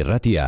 الراتية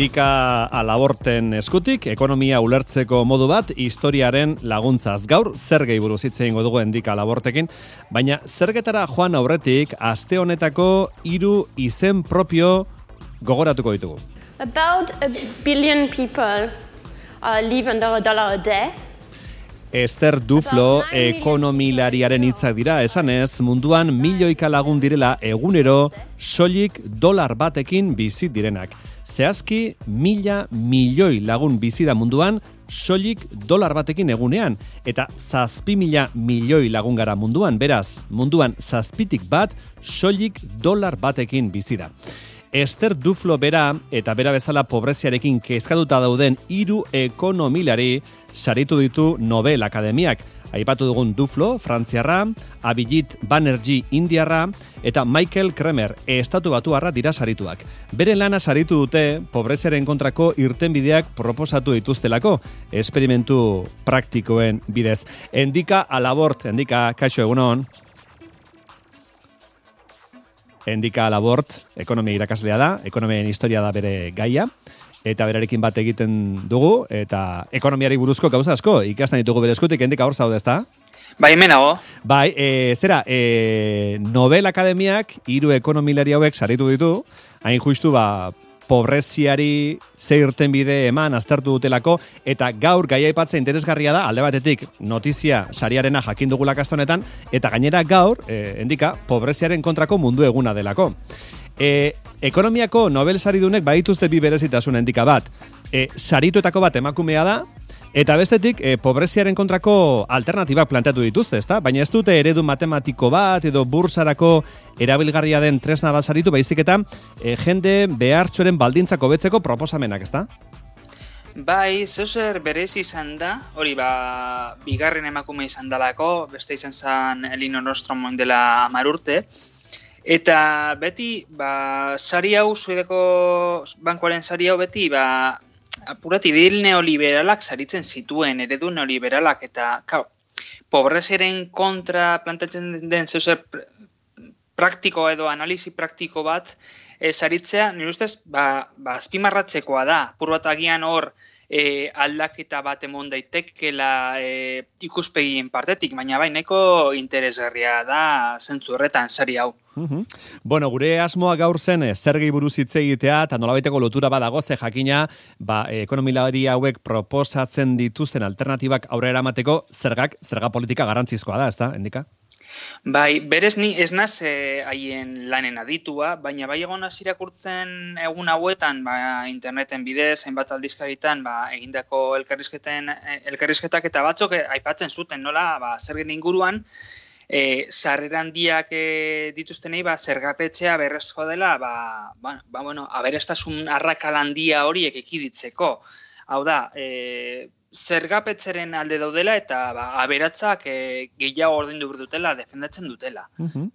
Endika alaborten eskutik, ekonomia ulertzeko modu bat, historiaren laguntzaz. Gaur, zer gehi buruz hitz egingo dugu endika alabortekin, baina zergetara joan aurretik, aste honetako hiru izen propio gogoratuko ditugu. About a billion people uh, live under a dollar a day. Esther Duflo ekonomilariaren hitzak dira, esanez, munduan milioika lagun direla egunero soilik dolar batekin bizit direnak. Zehazki, mila milioi lagun bizi da munduan soilik dolar batekin egunean, eta zazpi mila milioi lagun gara munduan, beraz, munduan zazpitik bat soilik dolar batekin bizi da. Esther Duflo bera eta bera bezala pobreziarekin kezkatuta dauden hiru ekonomilari saritu ditu Nobel Akademiak. Aipatu dugun Duflo, Frantziarra, Abigit Banerjee Indiarra eta Michael Kremer, estatu batuarra dira sarituak. Bere lana saritu dute pobreziaren kontrako irtenbideak proposatu dituztelako, esperimentu praktikoen bidez. Endika alabort, endika, kaixo egunon. Endika Labort, ekonomia irakaslea da, ekonomiaren historia da bere gaia, eta berarekin bat egiten dugu, eta ekonomiari buruzko gauza asko, ikasten ditugu bere eskutik, endika hor zaude ezta? Bai, hemenago. Bai, e, zera, e, Nobel Akademiak hiru ekonomilari hauek saritu ditu, hain justu ba, pobreziari ze irten bide eman aztertu dutelako, eta gaur gaia aipatze interesgarria da, alde batetik notizia sariarena jakin dugula kastonetan, eta gainera gaur, e, endika, pobreziaren kontrako mundu eguna delako. E, ekonomiako Nobel saridunek badituzte bi berezitasun endika bat. E, sarituetako bat emakumea da, Eta bestetik, e, pobreziaren kontrako alternatibak planteatu dituzte, ezta? Baina ez dute eredu matematiko bat edo bursarako erabilgarria den tresna bat saritu, baizik eta e, jende behartxoren baldintzako betzeko proposamenak, ezta? Bai, zeuser berez izan da, hori ba, bigarren emakume izan dalako, beste izan zen Elino Nostrom dela marurte, eta beti, ba, sari hau, suedeko bankoaren sari hau beti, ba, apurat idil neoliberalak saritzen zituen, eredu neoliberalak, eta, kau, pobreziaren kontra plantatzen den zeuser praktiko edo analisi praktiko bat e, saritzea, nire ustez, ba, ba, azpimarratzekoa da, pur bat agian hor e, aldaketa bat emon daitekela e, ikuspegien partetik, baina bai, nahiko interesgarria da zentzu horretan sari hau. Bueno, gure asmoa gaur zen zergi buruz hitz egitea eta nolabaiteko lotura badago ze jakina, ba ekonomilari hauek proposatzen dituzten alternatibak aurrera eramateko zergak, zerga politika garrantzizkoa da, ezta? Endika? Bai, berez ni ez naz eh, haien lanen aditua, baina bai egon irakurtzen egun hauetan ba, interneten bidez, hainbat aldizkaritan ba, egindako elkarrizketen, eh, elkarrizketak eta batzok eh, aipatzen zuten, nola, ba, zer inguruan, e, sarrera handiak e, dituztenei ba, zergapetzea berrezko dela, ba, ba, ba, bueno, aberestasun arrakalandia horiek ekiditzeko. Hau da, e, zergapetzeren alde daudela eta ba, aberatzak e, gehiago ordaindu dutela, defendatzen dutela.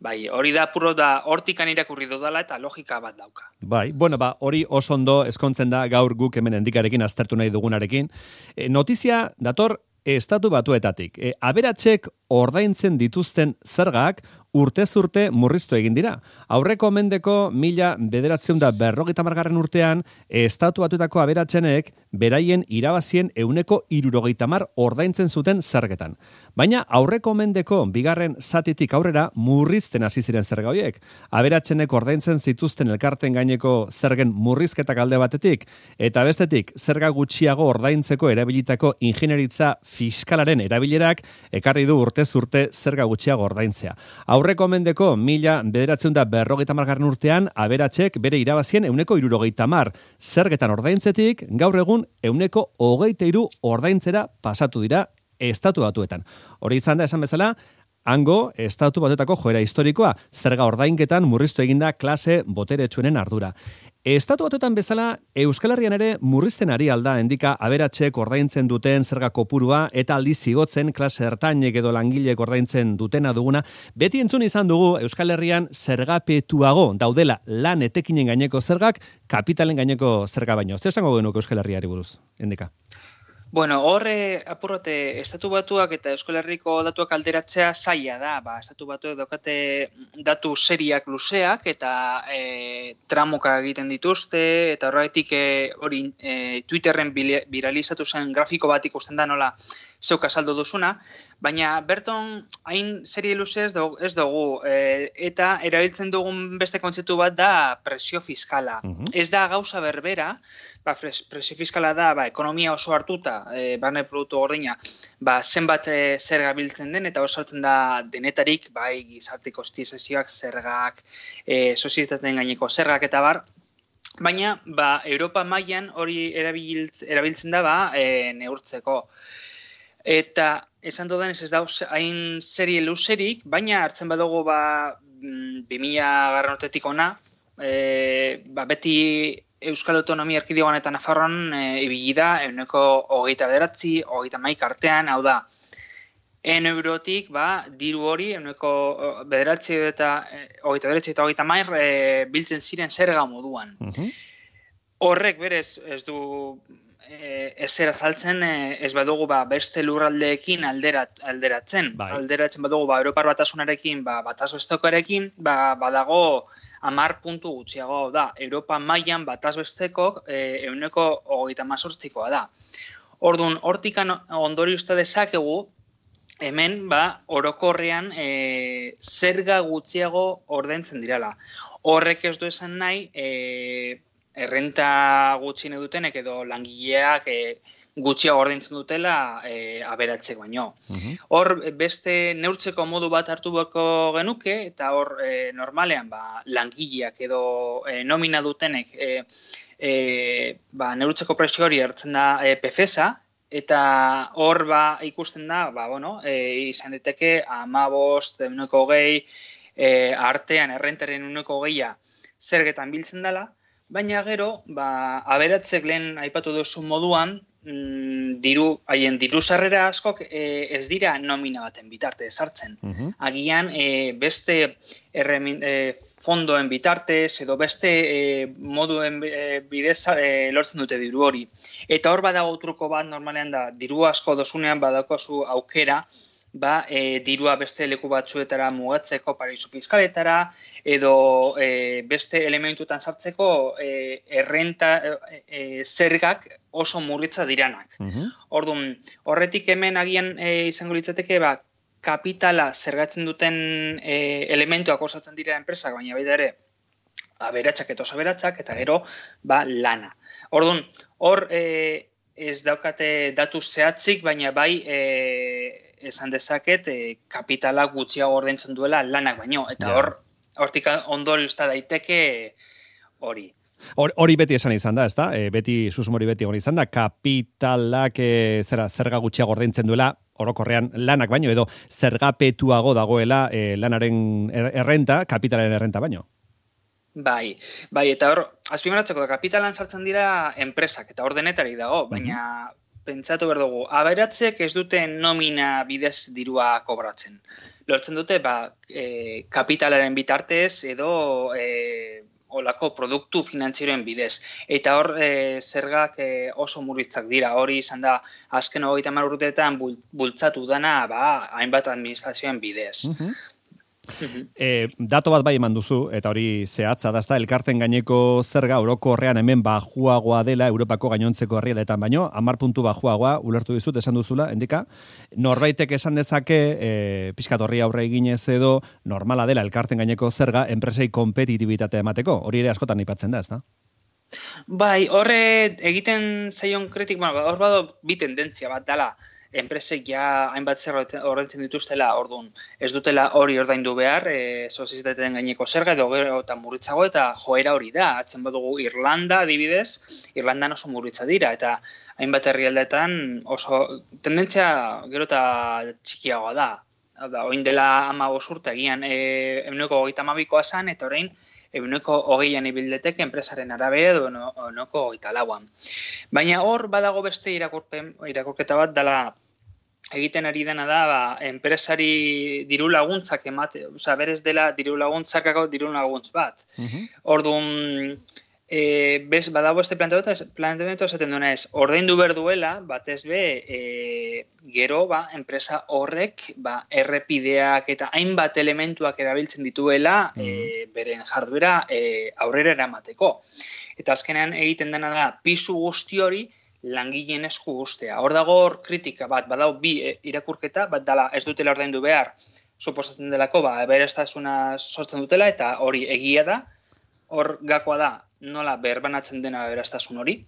Bai, hori da puro da hortikan irakurri dudala eta logika bat dauka. Bai, bueno, ba, hori oso ondo eskontzen da gaur guk hemen endikarekin aztertu nahi dugunarekin. E, notizia dator estatu batuetatik. E, aberatzek ordaintzen dituzten zergak urtez urte murriztu egin dira. Aurreko mendeko mila bederatzen da berrogita margarren urtean, estatu batuetako aberatzenek beraien irabazien euneko irurogeita mar ordaintzen zuten zergetan. Baina aurreko mendeko bigarren zatitik aurrera murrizten hasi ziren zerga horiek. Aberatzenek ordaintzen zituzten elkarten gaineko zergen murrizketak alde batetik, eta bestetik zerga gutxiago ordaintzeko erabilitako ingenieritza fiskalaren erabilerak ekarri du urtez urte zerga gutxiago ordaintzea. Aurreko mendeko mila bederatzen da berrogeita margarren urtean, aberatzek bere irabazien euneko irurogeita mar. Zergetan ordaintzetik, gaur egun euneko hogeita iru ordaintzera pasatu dira estatu batuetan. Hori izan da esan bezala, Hango, estatu batuetako joera historikoa, zerga ordainketan murriztu eginda klase boteretsuenen ardura. Estatu batuetan bezala, Euskal Herrian ere murrizten ari alda endika aberatxek ordaintzen duten zerga kopurua eta aldiz zigotzen klase ertainek edo langilek ordaintzen dutena duguna. Beti entzun izan dugu Euskal Herrian zergapetuago daudela lan etekinen gaineko zergak, kapitalen gaineko zerga baino. Zer esango genuko Euskal Herriari buruz, endika? Bueno, horre apurrote estatu batuak eta Euskal datuak alderatzea zaila da. Ba, estatu batuak daukate datu seriak luzeak eta e, tramuka egiten dituzte eta horretik e, hori e, Twitterren viralizatu zen grafiko bat ikusten da nola zeuk azaldu duzuna, baina berton hain serie luze ez dugu, ez dugu e, eta erabiltzen dugun beste kontzeptu bat da presio fiskala. Mhm. Ez da gauza berbera, ba, presio fiskala da ba, ekonomia oso hartuta, e, barne produktu gordina, ba, zenbat e, zer gabiltzen den eta osaltzen da denetarik, bai gizartiko stizazioak, zergak, e, sozietaten gaineko zergak eta bar, Baina, ba, Europa mailan hori erabiltzen da ba, e, neurtzeko. Eta esan dudan ez da hain serie luzerik, baina hartzen badugu ba, 2000 mm, garranotetik ona, e, ba, beti Euskal Autonomia Erkidegoan eta Nafarroan e, ibili da, euneko hogeita bederatzi, hogeita maik artean, hau da, en eurotik, ba, diru hori, euneko bederatzi eta e, hogeita bederatzi eta hogeita maik e, biltzen ziren zerga moduan. Mhm. Horrek berez ez du eh, ezer azaltzen eh, ez badugu ba, beste lurraldeekin alderat, alderatzen. Bai. Alderatzen badugu ba, Europar batasunarekin, ba, bataz bestekoarekin, ba, badago amar puntu gutxiago da. Europa mailan bataz besteko eh, euneko hogeita mazortzikoa da. Orduan, hortikan ondori uste dezakegu, hemen ba, orokorrean e, zerga gutxiago ordentzen dirala. Horrek ez du esan nahi, e, errenta gutxine dutenek edo langileak e, gutxiago ordaintzen dutela e, aberatzeko baino. Mhm. Hor beste neurtzeko modu bat hartu bako genuke eta hor e, normalean ba, langileak edo e, nomina dutenek e, e, ba, neurtzeko presio hori hartzen da e, PFESA eta hor ba, ikusten da ba, bueno, e, izan diteke amabost, uneko gehi, e, artean errentaren uneko gehia zergetan biltzen dela, Baina gero, ba, aberatzek lehen aipatu duzu moduan, mm, diru, haien diru sarrera askok e, ez dira nomina baten bitarte esartzen. Mhm. Agian, e, beste erremin, e, fondoen bitartez edo beste e, moduen e, bidez e, lortzen dute diru hori. Eta hor badago truko bat normalean da, diru asko dosunean badakozu aukera, ba, e, dirua beste leku batzuetara mugatzeko paraizu fiskaletara edo e, beste elementuetan sartzeko e, errenta e, e, zergak oso murritza diranak. Mm Orduan, horretik hemen agian e, izango litzateke ba, kapitala zergatzen duten e, elementuak osatzen dira enpresak, baina baita ere aberatsak eta oso aberatsak, eta gero ba, lana. Orduan, hor e, ez daukate datu zehatzik, baina bai e, esan dezaket e, kapitala gutxiago ordaintzen duela lanak baino eta hor hortik ondori usta daiteke hori. Hori beti esan izan da, ezta? E, beti susumori beti egon izan da kapitalak e, zera zerga gutxiago ordaintzen duela orokorrean lanak baino edo zergapetuago dagoela e, lanaren er-, errenta, kapitalaren errenta baino. Bai, bai, eta hor, azpimaratzeko da kapitalan sartzen dira enpresak, eta hor denetari dago, baina pentsatu behar dugu, aberatzek ez dute nomina bidez dirua kobratzen. Lortzen dute, ba, e, kapitalaren bitartez edo e, olako produktu finantzieroen bidez. Eta hor, e, zergak e, oso murritzak dira. Hori izan da, azken hogeita marrutetan bultzatu dana, ba, hainbat administrazioen bidez. Mhm. E, dato bat bai eman duzu, eta hori zehatza da, elkarten gaineko zerga oroko horrean hemen bajuagoa dela Europako gainontzeko herrialetan baino, amar puntu bajuagoa, ulertu dizut, esan duzula, endika, norbaitek esan dezake, e, pixkat horri aurre eginez edo, normala dela elkarten gaineko zerga, enpresei kompetitibitatea emateko, hori ere askotan ipatzen da, ez da? Bai, horre egiten zaion kritik, bueno, hor bado bi tendentzia bat dela, enpresek ja hainbat zer horrentzen dituztela, orduan, ez dutela hori ordaindu behar, e, sozietateen gaineko zerga edo gero eta murritzago eta joera hori da. Atzen badugu Irlanda, adibidez, Irlandan oso murritza dira, eta hainbat herrialdetan oso tendentzia gero eta txikiagoa da. hau da, oin dela ama osurta egian e, eguneko hogeita amabikoa zan, eta orain eguneko hogeian ibildeteke enpresaren arabe edo eguneko hogeita lauan. Baina hor badago beste irakurketa bat dela egiten ari dena da, ba, enpresari diru laguntzak emate, oza, berez dela diru laguntzakako diru laguntz bat. Uh Orduan, e, bez, badago este planteamendu, esaten duena ez, ordaindu berduela, batez be, e, gero, ba, enpresa horrek, ba, errepideak eta hainbat elementuak erabiltzen dituela, e, beren jarduera e, aurrera eramateko. Eta azkenean egiten dena da, pisu guzti hori, langileen esku guztea. Hor dago hor kritika bat, badau bi e, irakurketa, bat dala ez dutela ordaindu behar, suposatzen delako, ba, berestazuna sortzen dutela, eta hori egia da, hor gakoa da, nola berbanatzen dena beraztasun hori.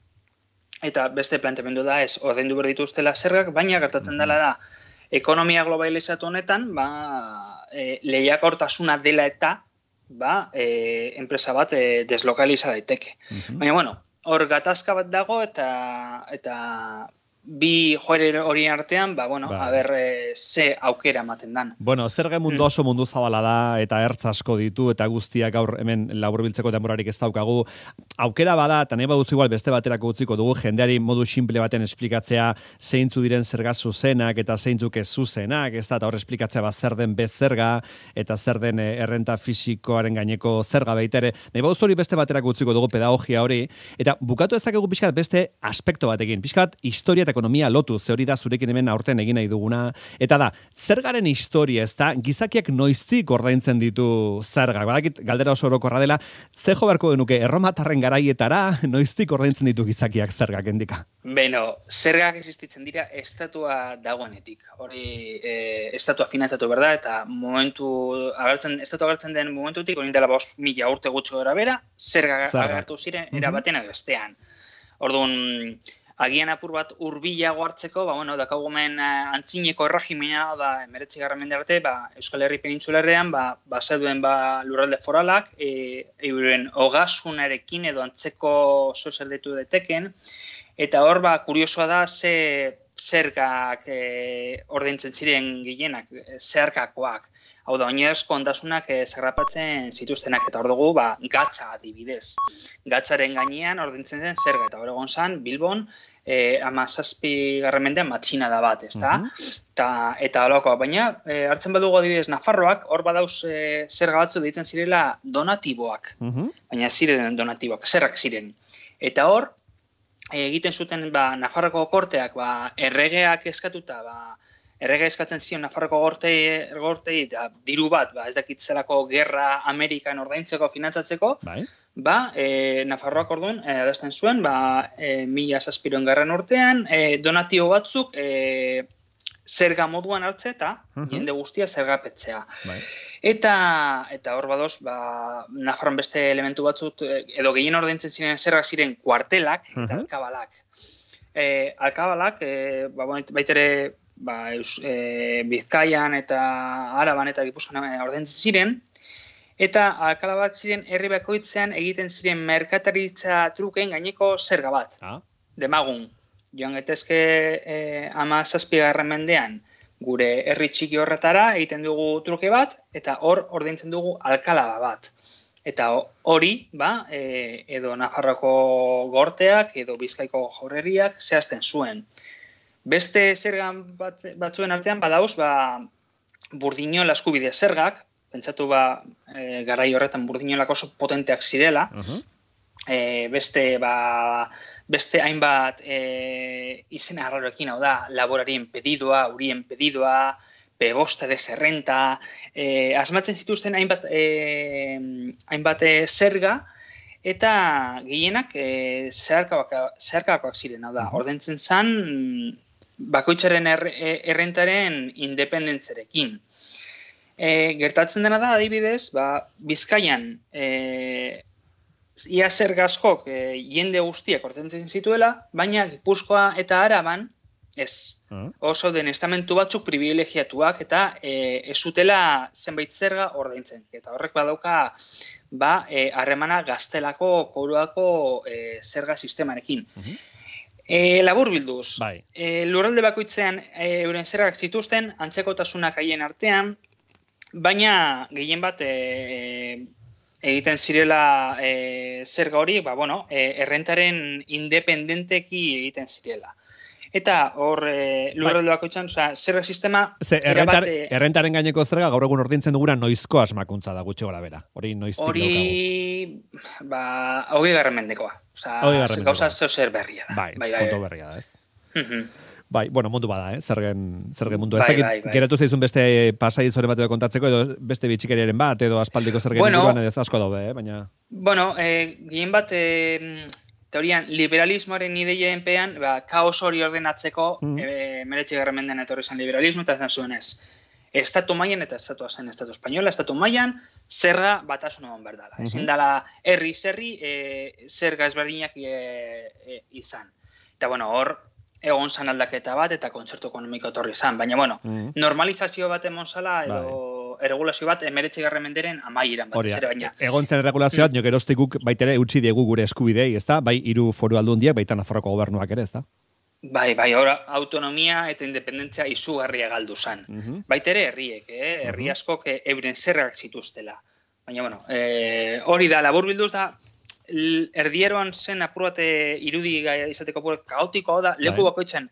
Eta beste planteamendu da ez ordaindu ber dituztela zergak, baina gertatzen dela da ekonomia globalizatu honetan, ba, e, lehiakortasuna dela eta ba, e, enpresa bat e, deslokaliza daiteke. Baina bueno, hor gatazka bat dago eta eta bi joere horien artean, ba, bueno, ba. a ber, e, ze aukera ematen dan. Bueno, zer mundu oso mundu zabala da, eta ertz asko ditu, eta guztiak gaur hemen laburbiltzeko denborarik ez daukagu. Aukera bada, eta nahi baduzu igual beste baterako utziko dugu, jendeari modu simple baten esplikatzea zeintzu diren zerga zuzenak, eta zeintzuk ez zuzenak, ez da, eta hor esplikatzea ba zer den bez zerga, eta zer den eh, errenta fisikoaren gaineko zerga baitere. Nahi baduzu hori beste baterako utziko dugu pedagogia hori, eta bukatu ezakegu pixkat beste aspekto batekin, pixkat historia eta ekonomia lotu, ze hori da zurekin hemen aurten egin nahi duguna. Eta da, zergaren historia ez da, gizakiak noiztik ordaintzen ditu zerga. Badakit, galdera oso orokorra dela, ze jo beharko genuke, erromatarren garaietara, noiztik ordaintzen ditu gizakiak zergak endika? Beno, zergak existitzen dira estatua dagoenetik. Hori, e, estatua finantzatu berda, eta momentu, agertzen, estatua agertzen den momentutik, hori dela bost mila urte gutxo gara bera, zergak agertu ziren, erabaten mm bestean. Orduan, agian apur bat urbilago hartzeko, ba, bueno, dakagu men uh, antzineko erragimena, da, emeretzi garra arte, ba, Euskal Herri Penintzularrean, ba, base duen ba, lurralde foralak, e, euren hogasunarekin edo antzeko zozer detu deteken, eta hor, ba, kuriosoa da, ze zergak e, ordaintzen ziren gehienak, zeharkakoak. Hau da, oinezko ondasunak e, zerrapatzen zituztenak, eta hor dugu, ba, gatza adibidez. Gatzaren gainean ordaintzen zen zerga, eta hor egon zan, Bilbon, e, ama zazpi garremendean matxina da bat, ezta? Uh Ta, eta aloko, baina e, hartzen badugu adibidez Nafarroak, hor badauz e, zerga batzu deitzen zirela donatiboak. Baina ziren donatiboak, zerrak ziren. Eta hor, egiten zuten ba, Nafarroko korteak ba, erregeak eskatuta ba, errega eskatzen zion Nafarroko gortei, gortei eta diru bat, ba, ez dakit zelako gerra Amerikan ordaintzeko, finantzatzeko, bai. ba, e, Nafarroak orduan, e, adazten zuen, ba, e, mila saspiroen garran urtean, e, donatio batzuk, e, zerga moduan hartze eta jende guztia zergapetzea. Bai. Eta eta hor badoz, ba, Nafarroan beste elementu batzut, e, edo gehien ordaintzen ziren zergak ziren kuartelak eta alkabalak. E, alkabalak, e, ba, baitere ba, eus, e, Bizkaian eta Araban eta Gipuzkoan ordentzen ziren, eta alkalabak ziren herri bakoitzean egiten ziren merkataritza truken gaineko zerga bat. Ah. Demagun, joan gaitezke e, ama zazpigarren mendean, gure herri txiki horretara egiten dugu truke bat, eta hor ordaintzen dugu alkalaba bat. Eta hori, ba, e, edo Nafarroko gorteak, edo Bizkaiko jaureriak zehazten zuen. Beste zergan bat, batzuen artean badauz, ba, burdino laskubide zergak, pentsatu ba, e, garai horretan burdinolak oso potenteak zirela, e, beste, ba, beste hainbat e, izen arraroekin hau da, laborarien pedidua, urien pedidua, pebosta de zerrenta, e, asmatzen zituzten hainbat, e, hainbat e, zerga, eta gehienak e, zeharkakoak ziren, hau da, ordentzen zan, bakoitzaren er, errentaren independentzerekin. E, gertatzen dena da, adibidez, ba, bizkaian, e, ia zer gazkok e, jende guztiak ortentzen zituela, baina Gipuzkoa eta Araban, ez. Uh Oso den estamentu batzuk privilegiatuak eta e, ez zutela zenbait zerga ordaintzen. Eta horrek badauka ba, e, harremana gaztelako koruako e, zerga sistemarekin. E, labur bilduz. Bai. E, lurralde bakoitzean e, euren zergak zituzten, antzekotasunak haien artean, baina gehien bat e, e, egiten zirela e, zerga hori, ba, bueno, e, errentaren independenteki egiten zirela. Eta hor e, lurralde bakoitzan, osea, zerga sistema... Ze, errentar, erabat, e, errentaren gaineko zerga gaur egun ordintzen duguna noizko asmakuntza da gutxi gora bera. Hori noiztik daukagu. Hori, ba, hogei garren mendekoa. Osa, Hogei garren mendekoa. gauza zeo zer berria da. Bai, bai, kontu berria da, ez? Mhm. Bai, bueno, mundu bada, eh? Zergen, zergen mundu. Bai, ez dakit, bai, bai. geratu zaizun beste pasai zoren bat edo kontatzeko, edo beste bitxikeriaren bat, edo aspaldiko zergen Bueno. inguruan edo asko daude, eh? Baina, Bueno, eh, gehien bat, eh, teorian, liberalismoaren ideienpean, ba, kaos hori ordenatzeko, mm. eh, meretxe garramendean etorri zen liberalismo, eta esan zuen ez. Estatu mailan eta estatua zen estatu espainola, estatu mailan zerga batasun egon behar dela. Ezin dela herri zerri e, zerga ezberdinak e, e, izan. Eta bueno, hor egon zan aldaketa bat eta kontzertu ekonomiko etorri izan. Baina bueno, Mhm. normalizazio bat emon zala edo erregulazio bat emeretxe garramenderen amaieran bat hori da. ere, baina Egon zen regulazioa, mm. guk baitere utzi diegu gure eskubidei, ezta? Bai, hiru foru aldundiak, baita Nafarroko gobernuak ere, ezta? Bai, bai, ora, autonomia eta independentzia izugarria galdu zan. Mhm. Baita ere herriek, eh? herri Mhm. askok eh, euren zerrak zituztela. Baina, bueno, eh, hori da, labur bilduz da, erdieroan zen apur bat eh, irudi izateko apur bat kaotikoa da, leku Bai. bakoitzan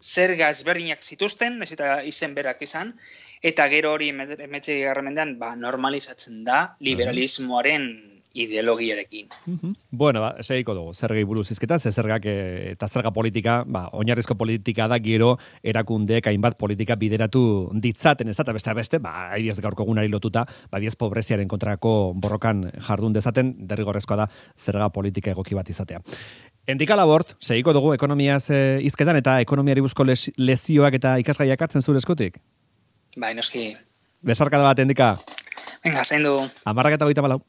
zerga ezberdinak zituzten, ez eta izen berak izan, eta gero hori emetxe garramendean ba, normalizatzen da liberalismoaren ideologiarekin. Mhm. Bueno, ba, segiko dugu, zergei buruz izketa, ze zergak eh, eta zerga politika, ba, oinarrizko politika da gero erakundeek hainbat politika bideratu ditzaten, ez eta beste beste, ba, aidiez gaurko egunari lotuta, ba, aidiez pobreziaren kontrako borrokan jardun dezaten, derrigorrezkoa da zerga politika egoki bat izatea. Endika labort, segiko dugu ekonomiaz eh, izketan eta ekonomiari buzko les, lezioak eta ikasgaiak hartzen zure eskutik. Bai, noski, Besarkada bat, endika, venga, zain du. amarrak eta goita malau.